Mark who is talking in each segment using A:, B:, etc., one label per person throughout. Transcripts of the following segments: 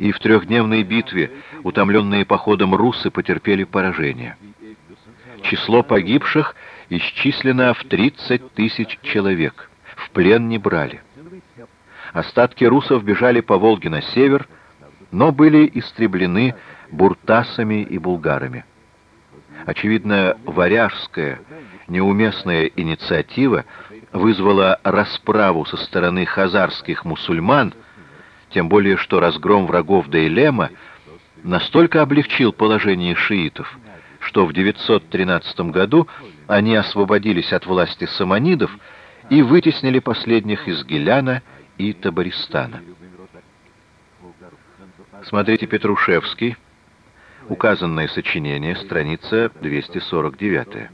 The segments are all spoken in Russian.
A: и в трехдневной битве утомленные походом русы потерпели поражение. Число погибших исчислено в 30 тысяч человек, в плен не брали. Остатки русов бежали по Волге на север, но были истреблены буртасами и булгарами. Очевидно, варяжская, неуместная инициатива вызвала расправу со стороны хазарских мусульман, тем более что разгром врагов Дейлема настолько облегчил положение шиитов, что в 913 году они освободились от власти саманидов и вытеснили последних из Гиляна и Табаристана. Смотрите Петрушевский, указанное сочинение, страница 249.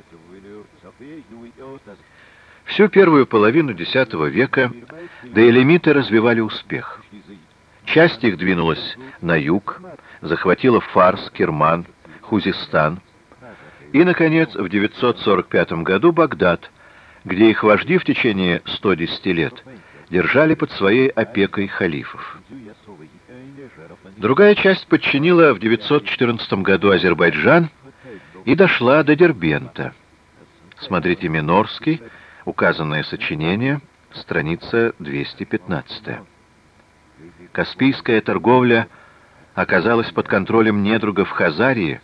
A: Всю первую половину X века деэлемиты развивали успех. Часть их двинулась на юг, захватила Фарс, Кирман, Хузистан и, наконец, в 945 году Багдад, где их вожди в течение 110 лет держали под своей опекой халифов. Другая часть подчинила в 914 году Азербайджан и дошла до Дербента. Смотрите Минорский, указанное сочинение, страница 215. Каспийская торговля оказалась под контролем недругов Хазарии,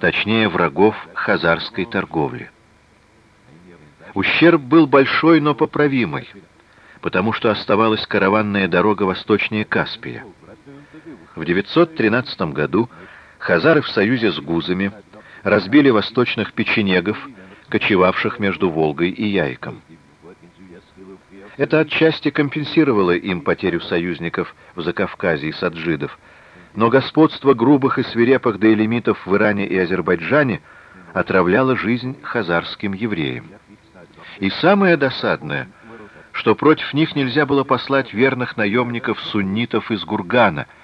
A: точнее врагов хазарской торговли. Ущерб был большой, но поправимый, потому что оставалась караванная дорога восточнее Каспия. В 913 году хазары в союзе с гузами разбили восточных печенегов, кочевавших между Волгой и Яйком. Это отчасти компенсировало им потерю союзников в Закавказье и Саджидов, но господство грубых и свирепых дейлемитов в Иране и Азербайджане отравляло жизнь хазарским евреям. И самое досадное, что против них нельзя было послать верных наемников-суннитов из Гургана –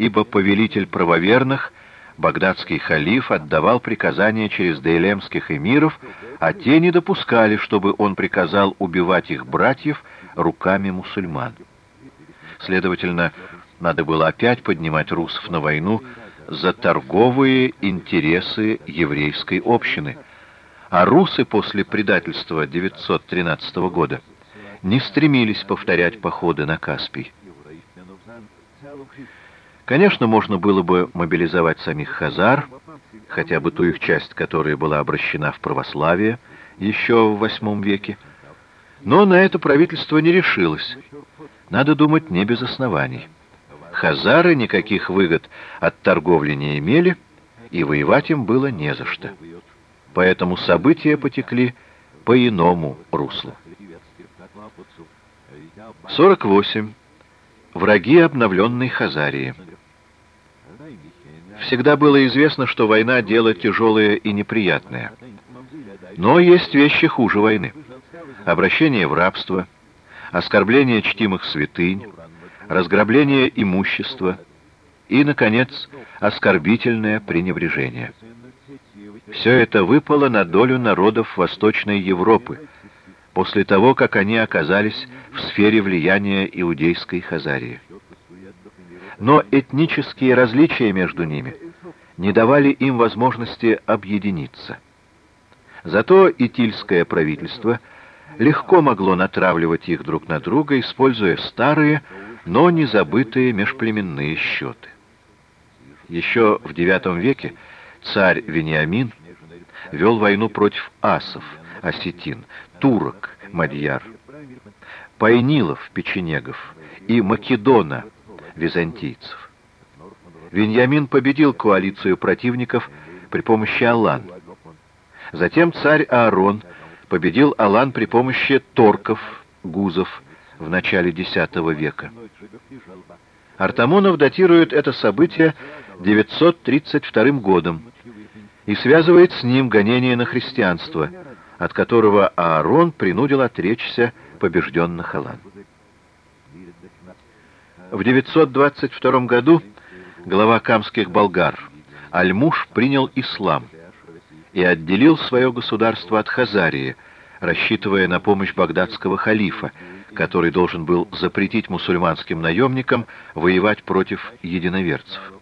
A: ибо повелитель правоверных, багдадский халиф, отдавал приказания через дейлемских эмиров, а те не допускали, чтобы он приказал убивать их братьев руками мусульман. Следовательно, надо было опять поднимать русов на войну за торговые интересы еврейской общины, а русы после предательства 913 года не стремились повторять походы на Каспий. Конечно, можно было бы мобилизовать самих хазар, хотя бы ту их часть, которая была обращена в православие еще в VIII веке, но на это правительство не решилось. Надо думать не без оснований. Хазары никаких выгод от торговли не имели, и воевать им было не за что. Поэтому события потекли по иному руслу. 48. Враги обновленной Хазарии. Всегда было известно, что война — дело тяжелое и неприятное. Но есть вещи хуже войны. Обращение в рабство, оскорбление чтимых святынь, разграбление имущества и, наконец, оскорбительное пренебрежение. Все это выпало на долю народов Восточной Европы, после того, как они оказались в сфере влияния иудейской Хазарии но этнические различия между ними не давали им возможности объединиться. Зато итильское правительство легко могло натравливать их друг на друга, используя старые, но не забытые межплеменные счеты. Еще в IX веке царь Вениамин вел войну против асов, осетин, турок, мадьяр, пайнилов, печенегов и македона, византийцев. Веньямин победил коалицию противников при помощи Алан. Затем царь Аарон победил Алан при помощи торков, гузов в начале X века. Артамонов датирует это событие 932 годом и связывает с ним гонение на христианство, от которого Аарон принудил отречься побежденных Алан. В 922 году глава камских болгар Альмуш принял ислам и отделил свое государство от Хазарии, рассчитывая на помощь багдадского халифа, который должен был запретить мусульманским наемникам воевать против единоверцев.